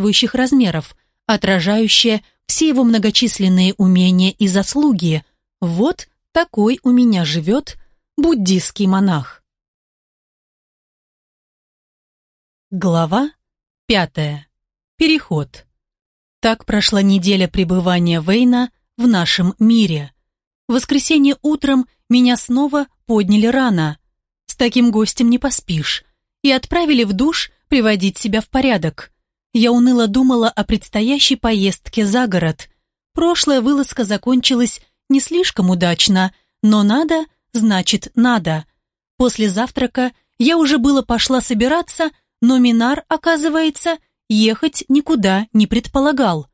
соответствующих размеров, отражающее все его многочисленные умения и заслуги. Вот такой у меня живет буддийский монах. Глава пятая. Переход. Так прошла неделя пребывания Вейна в нашем мире. В воскресенье утром меня снова подняли рано. С таким гостем не поспишь. И отправили в душ приводить себя в порядок. Я уныло думала о предстоящей поездке за город. Прошлая вылазка закончилась не слишком удачно, но надо, значит надо. После завтрака я уже было пошла собираться, но Минар, оказывается, ехать никуда не предполагал.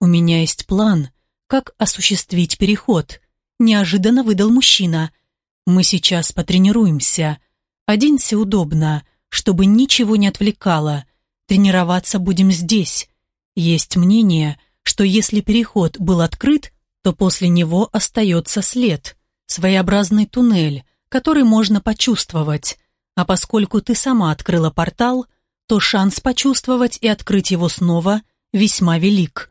«У меня есть план, как осуществить переход», – неожиданно выдал мужчина. «Мы сейчас потренируемся. Оденься удобно, чтобы ничего не отвлекало. Тренироваться будем здесь. Есть мнение, что если переход был открыт, то после него остается след, своеобразный туннель, который можно почувствовать. А поскольку ты сама открыла портал, то шанс почувствовать и открыть его снова весьма велик.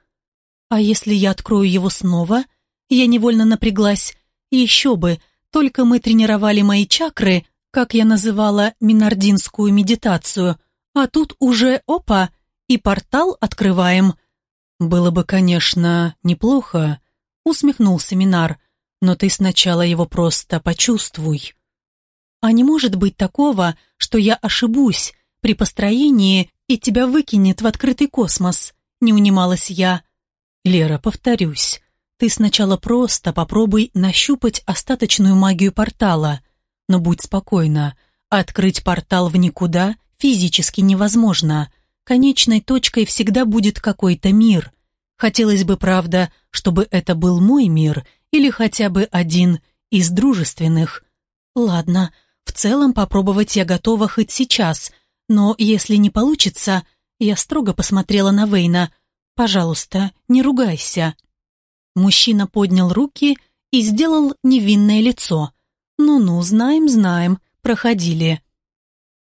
А если я открою его снова? Я невольно напряглась. Еще бы, только мы тренировали мои чакры, как я называла минардинскую медитацию, а тут уже опа, и портал открываем. Было бы, конечно, неплохо, усмехнулся Минар, но ты сначала его просто почувствуй. А не может быть такого, что я ошибусь при построении и тебя выкинет в открытый космос, не унималась я. Лера, повторюсь, ты сначала просто попробуй нащупать остаточную магию портала, но будь спокойна, открыть портал в никуда физически невозможно. Конечной точкой всегда будет какой-то мир. Хотелось бы, правда, чтобы это был мой мир или хотя бы один из дружественных. Ладно, в целом попробовать я готова хоть сейчас, но если не получится, я строго посмотрела на Вейна. «Пожалуйста, не ругайся». Мужчина поднял руки и сделал невинное лицо. «Ну-ну, знаем, знаем, проходили».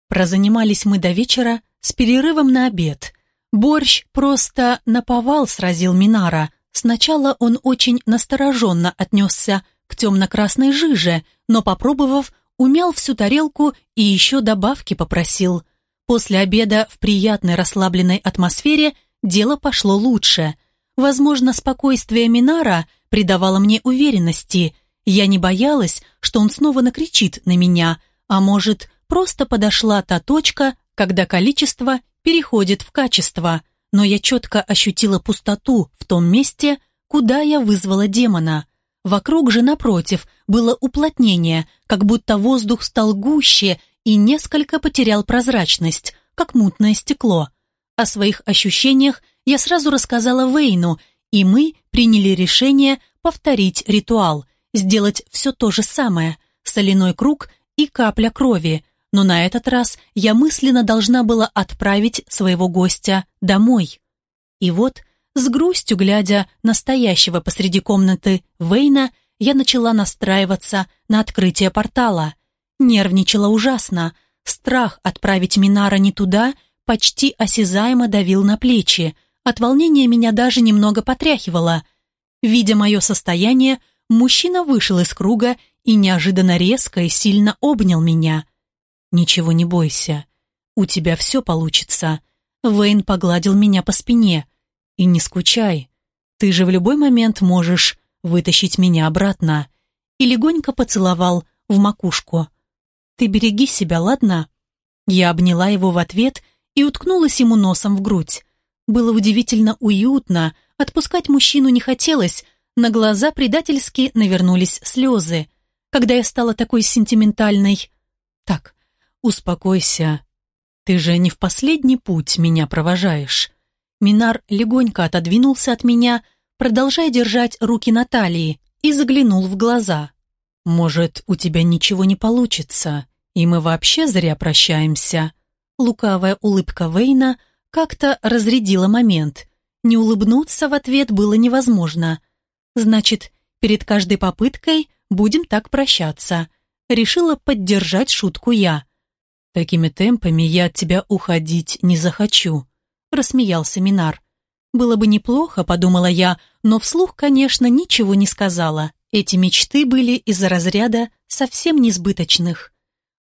Прозанимались мы до вечера с перерывом на обед. Борщ просто наповал сразил Минара. Сначала он очень настороженно отнесся к темно-красной жиже, но, попробовав, умял всю тарелку и еще добавки попросил. После обеда в приятной расслабленной атмосфере дело пошло лучше. Возможно, спокойствие Минара придавало мне уверенности. Я не боялась, что он снова накричит на меня, а может, просто подошла та точка, когда количество переходит в качество, но я четко ощутила пустоту в том месте, куда я вызвала демона. Вокруг же, напротив, было уплотнение, как будто воздух стал гуще и несколько потерял прозрачность, как мутное стекло. О своих ощущениях я сразу рассказала Вейну, и мы приняли решение повторить ритуал, сделать все то же самое, соляной круг и капля крови, но на этот раз я мысленно должна была отправить своего гостя домой. И вот, с грустью глядя на стоящего посреди комнаты Вейна, я начала настраиваться на открытие портала. Нервничала ужасно. Страх отправить Минара не туда почти осязаемо давил на плечи. От волнения меня даже немного потряхивало. Видя мое состояние, мужчина вышел из круга и неожиданно резко и сильно обнял меня – «Ничего не бойся. У тебя все получится». Вейн погладил меня по спине. «И не скучай. Ты же в любой момент можешь вытащить меня обратно». И легонько поцеловал в макушку. «Ты береги себя, ладно?» Я обняла его в ответ и уткнулась ему носом в грудь. Было удивительно уютно, отпускать мужчину не хотелось, на глаза предательски навернулись слезы. Когда я стала такой сентиментальной... Так, «Успокойся. Ты же не в последний путь меня провожаешь». Минар легонько отодвинулся от меня, продолжая держать руки на талии, и заглянул в глаза. «Может, у тебя ничего не получится, и мы вообще зря прощаемся?» Лукавая улыбка Вейна как-то разрядила момент. Не улыбнуться в ответ было невозможно. «Значит, перед каждой попыткой будем так прощаться», решила поддержать шутку я. Такими темпами я от тебя уходить не захочу. рассмеялся Минар. Было бы неплохо, подумала я, но вслух, конечно, ничего не сказала. Эти мечты были из-за разряда совсем несбыточных.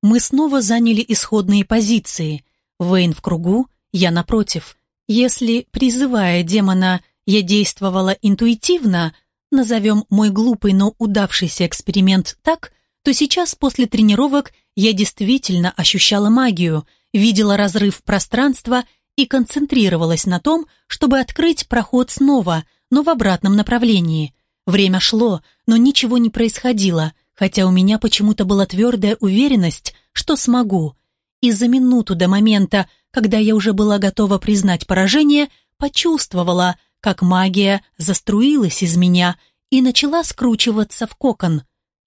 Мы снова заняли исходные позиции. Вейн в кругу, я напротив. Если, призывая демона, я действовала интуитивно, назовем мой глупый, но удавшийся эксперимент так, то сейчас после тренировок я действительно ощущала магию, видела разрыв пространства и концентрировалась на том, чтобы открыть проход снова, но в обратном направлении. Время шло, но ничего не происходило, хотя у меня почему-то была твердая уверенность, что смогу. И за минуту до момента, когда я уже была готова признать поражение, почувствовала, как магия заструилась из меня и начала скручиваться в кокон.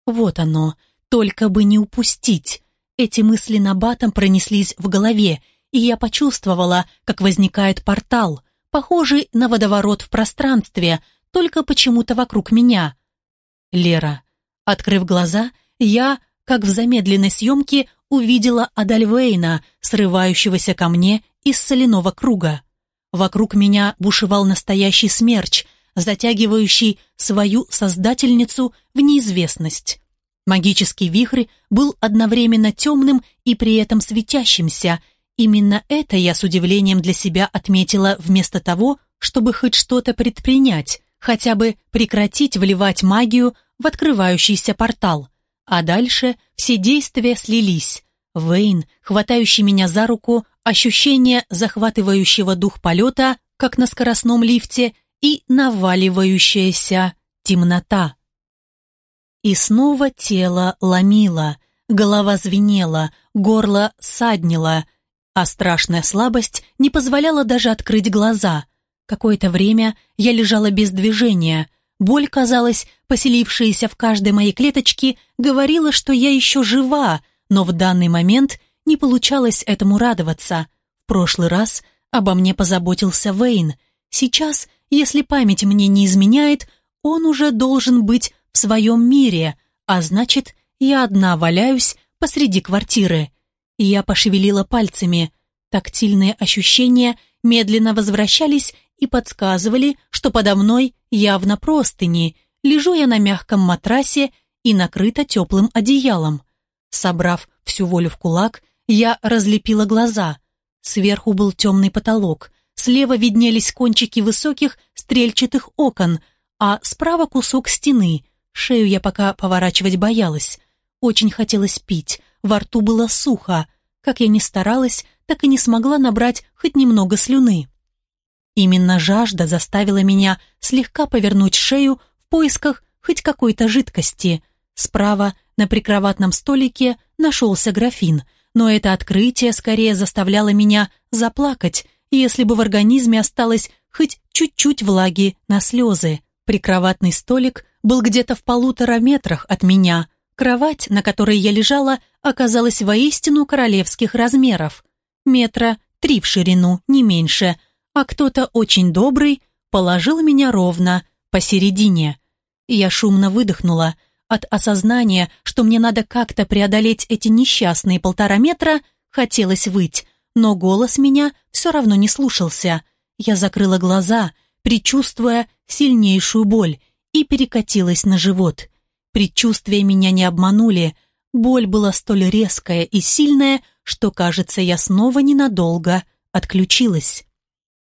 Вот оно, только бы не упустить. Эти мысли на батом пронеслись в голове, и я почувствовала, как возникает портал, похожий на водоворот в пространстве, только почему-то вокруг меня. Лера. Открыв глаза, я, как в замедленной съемке, увидела Адальвейна, срывающегося ко мне из соляного круга. Вокруг меня бушевал настоящий смерч, затягивающий свою создательницу в неизвестность. Магический вихрь был одновременно темным и при этом светящимся. Именно это я с удивлением для себя отметила вместо того, чтобы хоть что-то предпринять, хотя бы прекратить вливать магию в открывающийся портал. А дальше все действия слились. Вейн, хватающий меня за руку, ощущение захватывающего дух полета, как на скоростном лифте, и наваливающаяся темнота. И снова тело ломило, голова звенела, горло саднило, а страшная слабость не позволяла даже открыть глаза. Какое-то время я лежала без движения. Боль, казалось, поселившаяся в каждой моей клеточке, говорила, что я еще жива, но в данный момент не получалось этому радоваться. В прошлый раз обо мне позаботился Вейн. Сейчас, если память мне не изменяет, он уже должен быть в своем мире, а значит, я одна валяюсь посреди квартиры. Я пошевелила пальцами. Тактильные ощущения медленно возвращались и подсказывали, что подо мной явно простыни. Лежу я на мягком матрасе и накрыта теплым одеялом. Собрав всю волю в кулак, я разлепила глаза. Сверху был темный потолок, слева виднелись кончики высоких стрельчатых окон, а справа кусок стены. Шею я пока поворачивать боялась. Очень хотелось пить, во рту было сухо. Как я ни старалась, так и не смогла набрать хоть немного слюны. Именно жажда заставила меня слегка повернуть шею в поисках хоть какой-то жидкости. Справа на прикроватном столике нашелся графин, но это открытие скорее заставляло меня заплакать, если бы в организме осталось хоть чуть-чуть влаги на слезы. Прикроватный столик был где-то в полутора метрах от меня. Кровать, на которой я лежала, оказалась воистину королевских размеров. Метра три в ширину, не меньше, а кто-то очень добрый положил меня ровно посередине. Я шумно выдохнула – от осознания, что мне надо как-то преодолеть эти несчастные полтора метра, хотелось выть, но голос меня все равно не слушался. Я закрыла глаза, предчувствуя сильнейшую боль, и перекатилась на живот. Предчувствия меня не обманули. Боль была столь резкая и сильная, что, кажется, я снова ненадолго отключилась.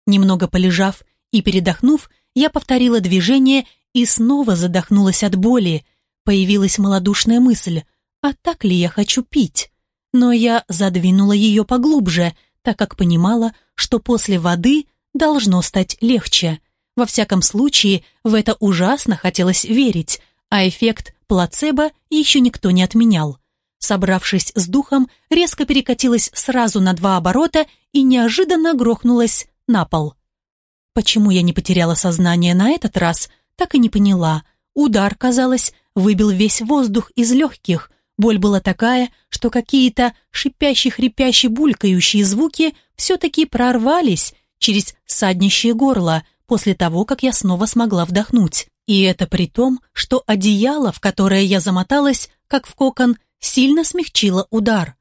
Немного полежав и передохнув, я повторила движение и снова задохнулась от боли. Появилась малодушная мысль, а так ли я хочу пить? Но я задвинула ее поглубже, так как понимала, что после воды должно стать легче. Во всяком случае, в это ужасно хотелось верить, а эффект плацебо еще никто не отменял. Собравшись с духом, резко перекатилась сразу на два оборота и неожиданно грохнулась на пол. Почему я не потеряла сознание на этот раз, так и не поняла. Удар, казалось, выбил весь воздух из легких. Боль была такая, что какие-то шипящие-хрипящие булькающие звуки все-таки прорвались через саднищее горло после того, как я снова смогла вдохнуть. И это при том, что одеяло, в которое я замоталась, как в кокон, сильно смягчило удар.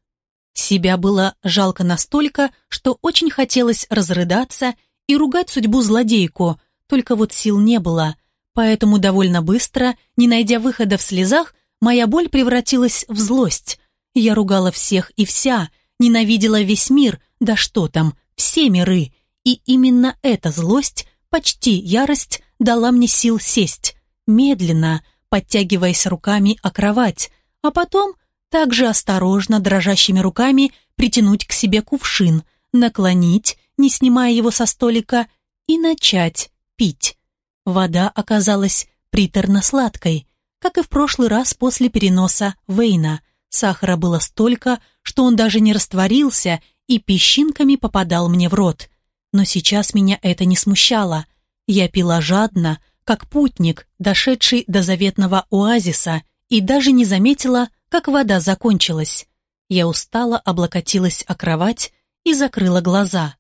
Себя было жалко настолько, что очень хотелось разрыдаться и ругать судьбу злодейку, только вот сил не было. Поэтому довольно быстро, не найдя выхода в слезах, моя боль превратилась в злость. Я ругала всех и вся, ненавидела весь мир, да что там, все миры. И именно эта злость, почти ярость, дала мне сил сесть. Медленно, подтягиваясь руками о кровать, а потом также осторожно, дрожащими руками, притянуть к себе кувшин, наклонить, не снимая его со столика, и начать пить. Вода оказалась приторно-сладкой, как и в прошлый раз после переноса Вейна. Сахара было столько, что он даже не растворился и песчинками попадал мне в рот. Но сейчас меня это не смущало. Я пила жадно, как путник, дошедший до заветного оазиса, и даже не заметила, как вода закончилась. Я устало облокотилась о кровать и закрыла глаза.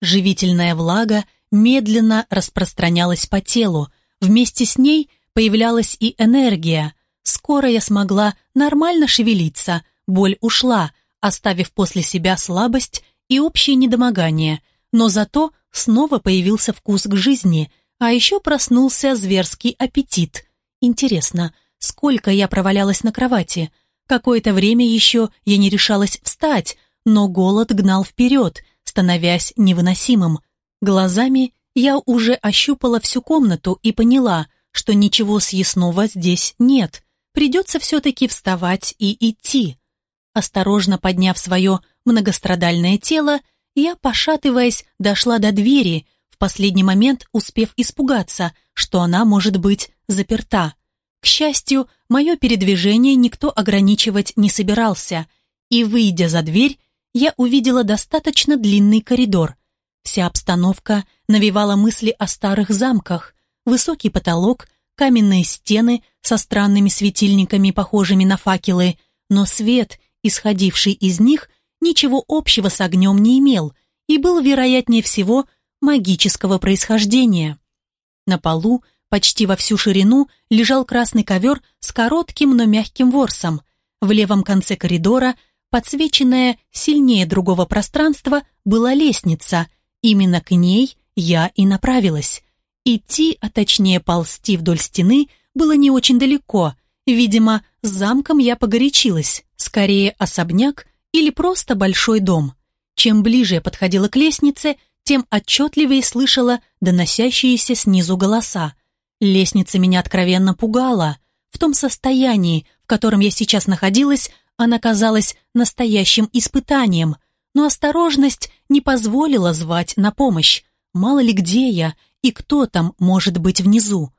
Живительная влага медленно распространялась по телу, вместе с ней появлялась и энергия. Скоро я смогла нормально шевелиться, боль ушла, оставив после себя слабость и общее недомогание, но зато снова появился вкус к жизни, а еще проснулся зверский аппетит. Интересно, сколько я провалялась на кровати? Какое-то время еще я не решалась встать, но голод гнал вперед, становясь невыносимым. Глазами я уже ощупала всю комнату и поняла, что ничего съестного здесь нет. Придется все-таки вставать и идти. Осторожно подняв свое многострадальное тело, я, пошатываясь, дошла до двери, в последний момент успев испугаться, что она может быть заперта. К счастью, мое передвижение никто ограничивать не собирался, и, выйдя за дверь, я увидела достаточно длинный коридор. Вся обстановка навевала мысли о старых замках, высокий потолок, каменные стены со странными светильниками, похожими на факелы, но свет, исходивший из них, ничего общего с огнем не имел и был, вероятнее всего, магического происхождения. На полу, почти во всю ширину, лежал красный ковер с коротким, но мягким ворсом. В левом конце коридора – подсвеченная сильнее другого пространства, была лестница. Именно к ней я и направилась. Идти, а точнее ползти вдоль стены, было не очень далеко. Видимо, с замком я погорячилась. Скорее особняк или просто большой дом. Чем ближе я подходила к лестнице, тем отчетливее слышала доносящиеся снизу голоса. Лестница меня откровенно пугала. В том состоянии, в котором я сейчас находилась, она казалась настоящим испытанием, но осторожность не позволила звать на помощь. Мало ли где я и кто там может быть внизу.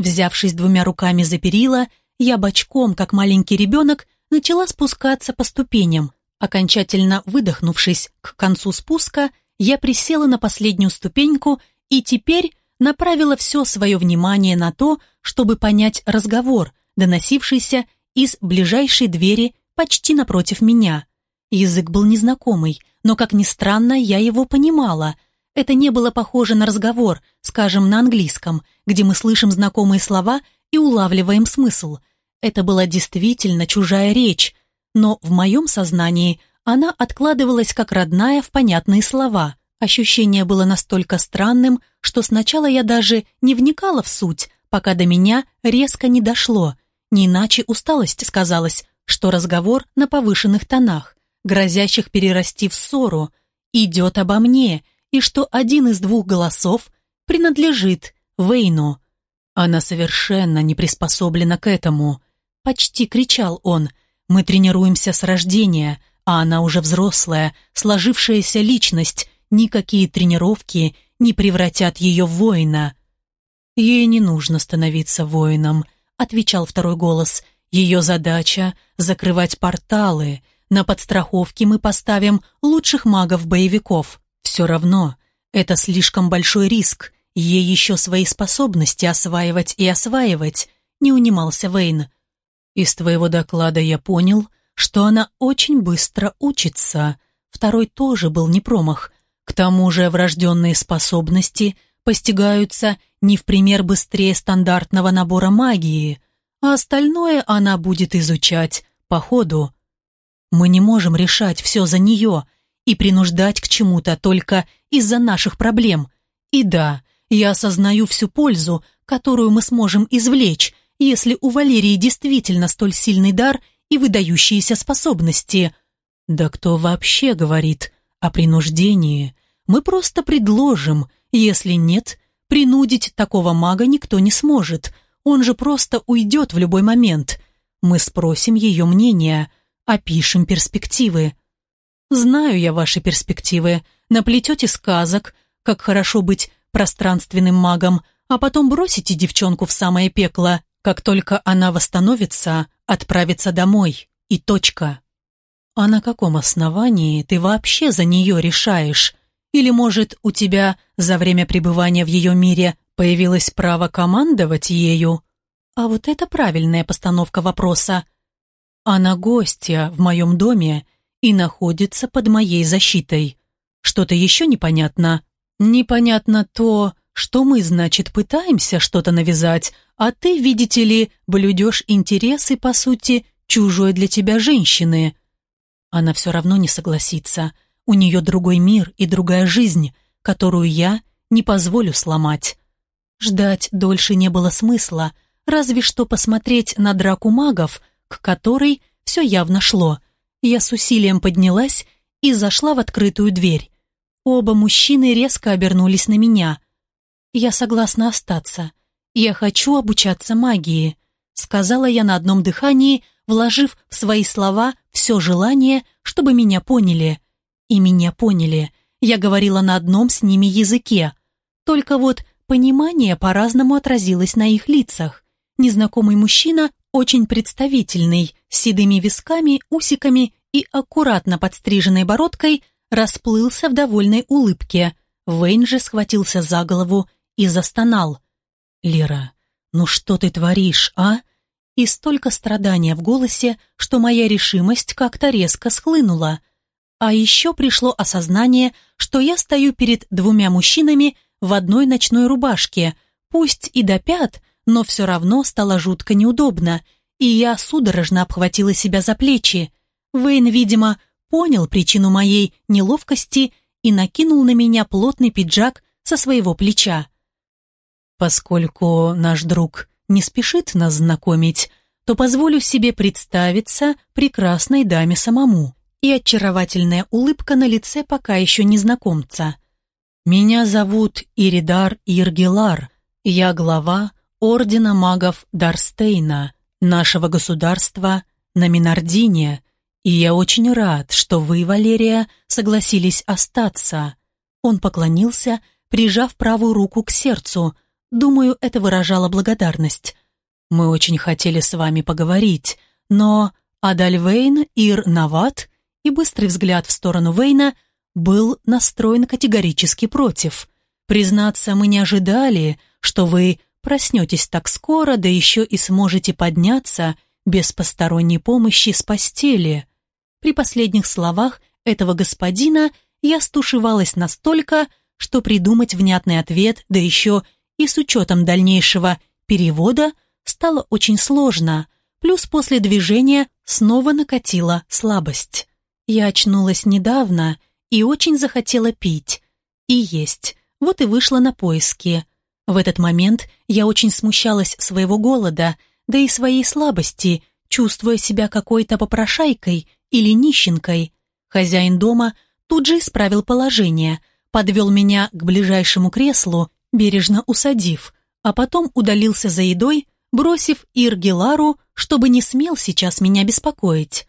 Взявшись двумя руками за перила, я бочком, как маленький ребенок, начала спускаться по ступеням. Окончательно выдохнувшись к концу спуска, я присела на последнюю ступеньку и теперь направила все свое внимание на то, чтобы понять разговор, доносившийся из ближайшей двери почти напротив меня. Язык был незнакомый, но, как ни странно, я его понимала. Это не было похоже на разговор, скажем, на английском, где мы слышим знакомые слова и улавливаем смысл. Это была действительно чужая речь, но в моем сознании она откладывалась как родная в понятные слова. Ощущение было настолько странным, что сначала я даже не вникала в суть, пока до меня резко не дошло. Не иначе усталость сказалась, что разговор на повышенных тонах, грозящих перерасти в ссору, идет обо мне, и что один из двух голосов принадлежит Вейну. Она совершенно не приспособлена к этому. Почти кричал он. Мы тренируемся с рождения, а она уже взрослая, сложившаяся личность. Никакие тренировки не превратят ее в воина. Ей не нужно становиться воином, отвечал второй голос. Ее задача — закрывать порталы. На подстраховке мы поставим лучших магов-боевиков. Все равно, это слишком большой риск. Ей еще свои способности осваивать и осваивать, не унимался Вейн. Из твоего доклада я понял, что она очень быстро учится. Второй тоже был не промах. К тому же врожденные способности постигаются не в пример быстрее стандартного набора магии – а остальное она будет изучать по ходу. Мы не можем решать все за нее и принуждать к чему-то только из-за наших проблем. И да, я осознаю всю пользу, которую мы сможем извлечь, если у Валерии действительно столь сильный дар и выдающиеся способности. Да кто вообще говорит о принуждении? Мы просто предложим, если нет, принудить такого мага никто не сможет, он же просто уйдет в любой момент. Мы спросим ее мнение, опишем перспективы. Знаю я ваши перспективы, наплетете сказок, как хорошо быть пространственным магом, а потом бросите девчонку в самое пекло, как только она восстановится, отправится домой. И точка. А на каком основании ты вообще за нее решаешь? Или, может, у тебя за время пребывания в ее мире появилось право командовать ею? А вот это правильная постановка вопроса. Она гостья в моем доме и находится под моей защитой. Что-то еще непонятно? Непонятно то, что мы, значит, пытаемся что-то навязать, а ты, видите ли, блюдешь интересы, по сути, чужой для тебя женщины. Она все равно не согласится. У нее другой мир и другая жизнь, которую я не позволю сломать. Ждать дольше не было смысла, разве что посмотреть на драку магов, к которой все явно шло. Я с усилием поднялась и зашла в открытую дверь. Оба мужчины резко обернулись на меня. «Я согласна остаться. Я хочу обучаться магии», сказала я на одном дыхании, вложив в свои слова все желание, чтобы меня поняли. И меня поняли. Я говорила на одном с ними языке. Только вот понимание по-разному отразилось на их лицах. Незнакомый мужчина, очень представительный, с седыми висками, усиками и аккуратно подстриженной бородкой, расплылся в довольной улыбке. Вейн же схватился за голову и застонал. «Лера, ну что ты творишь, а?» И столько страдания в голосе, что моя решимость как-то резко схлынула. А еще пришло осознание, что я стою перед двумя мужчинами в одной ночной рубашке, пусть и до пят, но все равно стало жутко неудобно, и я судорожно обхватила себя за плечи. Вейн, видимо, понял причину моей неловкости и накинул на меня плотный пиджак со своего плеча. Поскольку наш друг не спешит нас знакомить, то позволю себе представиться прекрасной даме самому. И очаровательная улыбка на лице пока еще незнакомца. Меня зовут Иридар Иргелар, я глава Ордена магов Дарстейна, нашего государства на Минардине, и я очень рад, что вы, Валерия, согласились остаться. Он поклонился, прижав правую руку к сердцу. Думаю, это выражало благодарность. Мы очень хотели с вами поговорить, но Адальвейн Ир Нават и быстрый взгляд в сторону Вейна был настроен категорически против. Признаться, мы не ожидали, что вы проснетесь так скоро, да еще и сможете подняться без посторонней помощи с постели. При последних словах этого господина я стушевалась настолько, что придумать внятный ответ, да еще и с учетом дальнейшего перевода, стало очень сложно, плюс после движения снова накатила слабость. Я очнулась недавно и очень захотела пить и есть, вот и вышла на поиски. В этот момент я очень смущалась своего голода, да и своей слабости, чувствуя себя какой-то попрошайкой или нищенкой. Хозяин дома тут же исправил положение, подвел меня к ближайшему креслу, бережно усадив, а потом удалился за едой, бросив Иргелару, чтобы не смел сейчас меня беспокоить.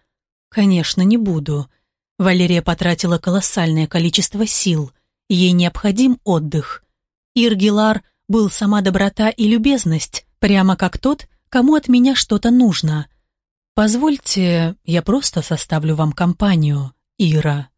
«Конечно, не буду». Валерия потратила колоссальное количество сил. Ей необходим отдых. Иргелар был сама доброта и любезность, прямо как тот, кому от меня что-то нужно. «Позвольте, я просто составлю вам компанию, Ира».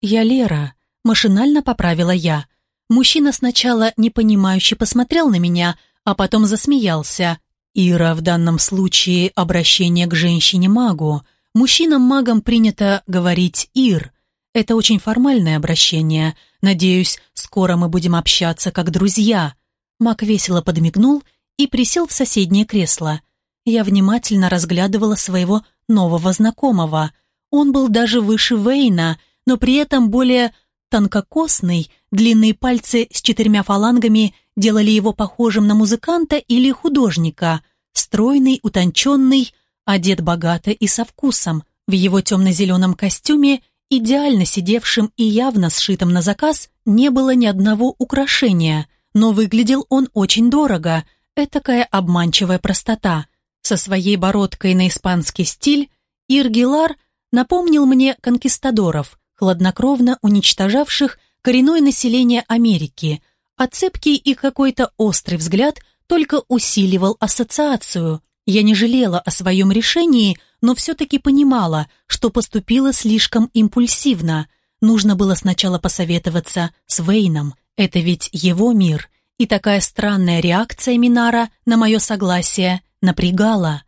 «Я Лера», — машинально поправила я. Мужчина сначала непонимающе посмотрел на меня, а потом засмеялся. Ира в данном случае обращение к женщине-магу. Мужчинам-магам принято говорить «Ир». Это очень формальное обращение. Надеюсь, скоро мы будем общаться как друзья. Маг весело подмигнул и присел в соседнее кресло. Я внимательно разглядывала своего нового знакомого. Он был даже выше Вейна, но при этом более тонкокосный, длинные пальцы с четырьмя фалангами делали его похожим на музыканта или художника. Стройный, утонченный, одет богато и со вкусом. В его темно-зеленом костюме, идеально сидевшем и явно сшитом на заказ, не было ни одного украшения, но выглядел он очень дорого, этакая обманчивая простота. Со своей бородкой на испанский стиль Иргилар напомнил мне конкистадоров, хладнокровно уничтожавших коренное население Америки, а цепкий и какой-то острый взгляд только усиливал ассоциацию. Я не жалела о своем решении, но все-таки понимала, что поступила слишком импульсивно. Нужно было сначала посоветоваться с Вейном. Это ведь его мир. И такая странная реакция Минара на мое согласие напрягала.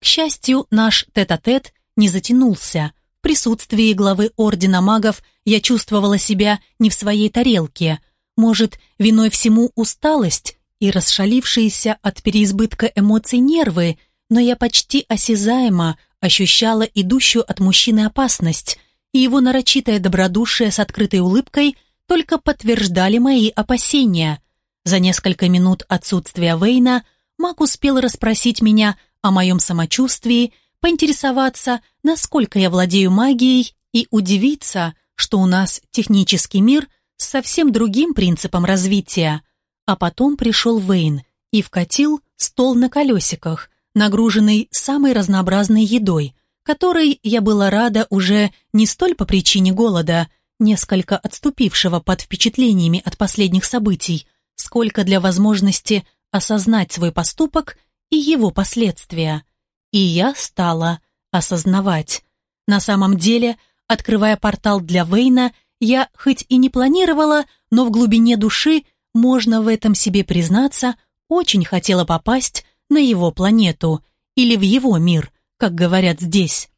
К счастью, наш тет-а-тет -тет не затянулся. В присутствии главы Ордена Магов я чувствовала себя не в своей тарелке. Может, виной всему усталость и расшалившиеся от переизбытка эмоций нервы, но я почти осязаемо ощущала идущую от мужчины опасность, и его нарочитое добродушие с открытой улыбкой только подтверждали мои опасения. За несколько минут отсутствия Вейна Мак успел расспросить меня о моем самочувствии, поинтересоваться, насколько я владею магией, и удивиться, что у нас технический мир с совсем другим принципом развития – а потом пришел Вейн и вкатил стол на колесиках, нагруженный самой разнообразной едой, которой я была рада уже не столь по причине голода, несколько отступившего под впечатлениями от последних событий, сколько для возможности осознать свой поступок и его последствия. И я стала осознавать. На самом деле, открывая портал для Вейна, я хоть и не планировала, но в глубине души можно в этом себе признаться, очень хотела попасть на его планету или в его мир, как говорят здесь.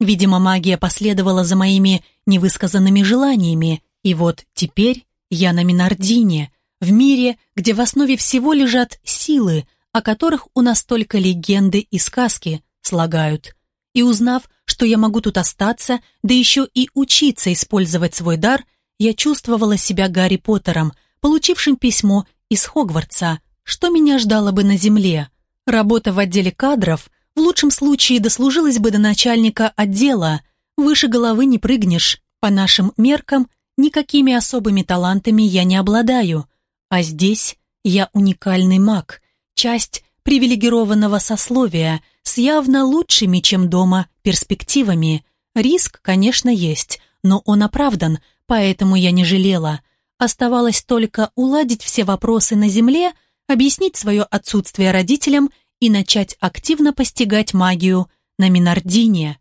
Видимо, магия последовала за моими невысказанными желаниями, и вот теперь я на Минардине, в мире, где в основе всего лежат силы, о которых у нас только легенды и сказки слагают. И узнав, что я могу тут остаться, да еще и учиться использовать свой дар, я чувствовала себя Гарри Поттером – получившим письмо из Хогвартса, что меня ждало бы на земле. Работа в отделе кадров в лучшем случае дослужилась бы до начальника отдела. Выше головы не прыгнешь. По нашим меркам, никакими особыми талантами я не обладаю. А здесь я уникальный маг, часть привилегированного сословия с явно лучшими, чем дома, перспективами. Риск, конечно, есть, но он оправдан, поэтому я не жалела. Оставалось только уладить все вопросы на земле, объяснить свое отсутствие родителям и начать активно постигать магию на Минардине.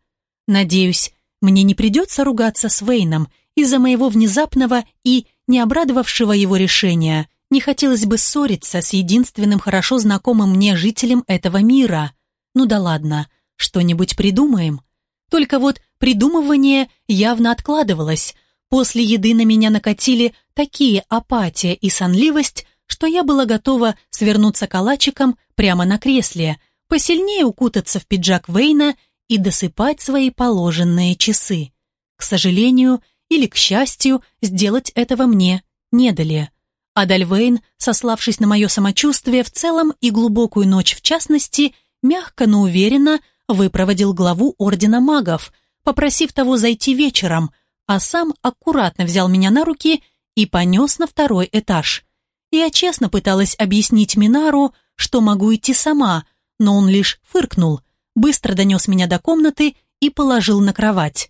Надеюсь, мне не придется ругаться с Вейном из-за моего внезапного и не обрадовавшего его решения. Не хотелось бы ссориться с единственным хорошо знакомым мне жителем этого мира. Ну да ладно, что-нибудь придумаем. Только вот придумывание явно откладывалось – После еды на меня накатили такие апатия и сонливость, что я была готова свернуться калачиком прямо на кресле, посильнее укутаться в пиджак Вейна и досыпать свои положенные часы. К сожалению или к счастью, сделать этого мне не дали. Адаль Вейн, сославшись на мое самочувствие в целом и глубокую ночь в частности, мягко, но уверенно выпроводил главу Ордена Магов, попросив того зайти вечером – а сам аккуратно взял меня на руки и понес на второй этаж. Я честно пыталась объяснить Минару, что могу идти сама, но он лишь фыркнул, быстро донес меня до комнаты и положил на кровать.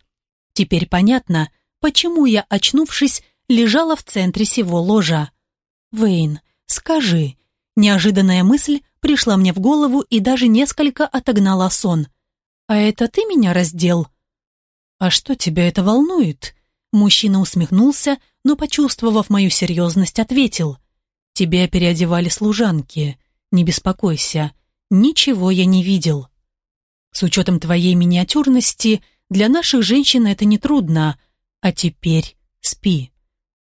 Теперь понятно, почему я, очнувшись, лежала в центре сего ложа. «Вейн, скажи». Неожиданная мысль пришла мне в голову и даже несколько отогнала сон. «А это ты меня раздел?» «А что тебя это волнует?» Мужчина усмехнулся, но, почувствовав мою серьезность, ответил. «Тебя переодевали служанки. Не беспокойся. Ничего я не видел. С учетом твоей миниатюрности, для наших женщин это нетрудно. А теперь спи.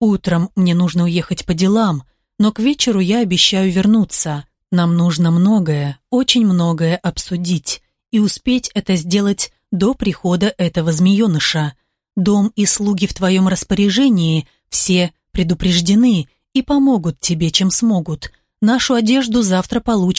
Утром мне нужно уехать по делам, но к вечеру я обещаю вернуться. Нам нужно многое, очень многое обсудить, и успеть это сделать до прихода этого змееныша. Дом и слуги в твоем распоряжении, все предупреждены и помогут тебе, чем смогут. Нашу одежду завтра получишь